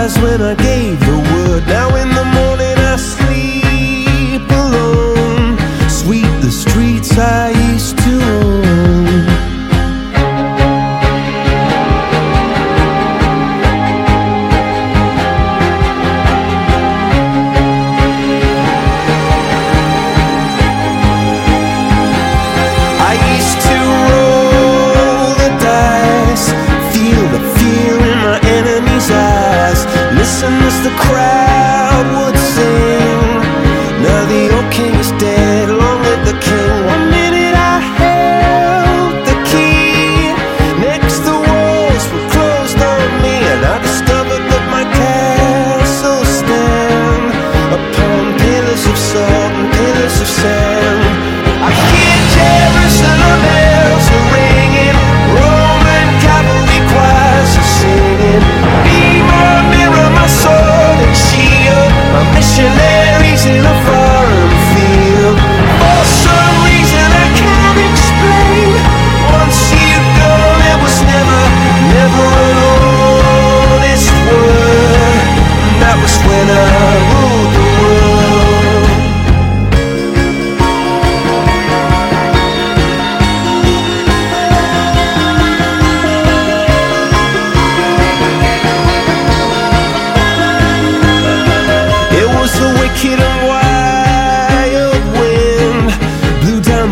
eyes when I gave the crowd.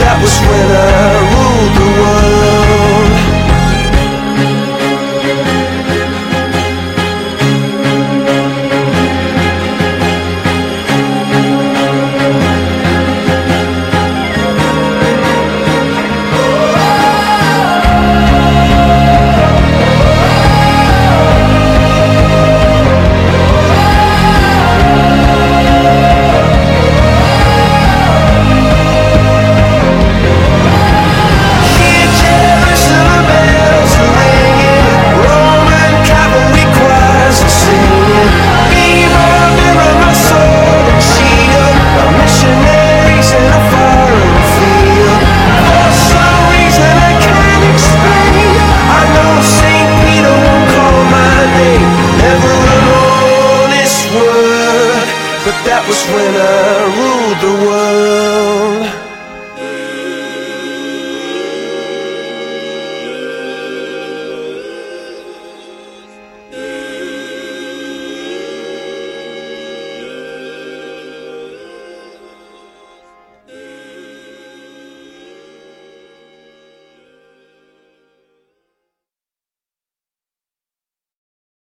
That was when I ruled the world. That was when I ruled the world.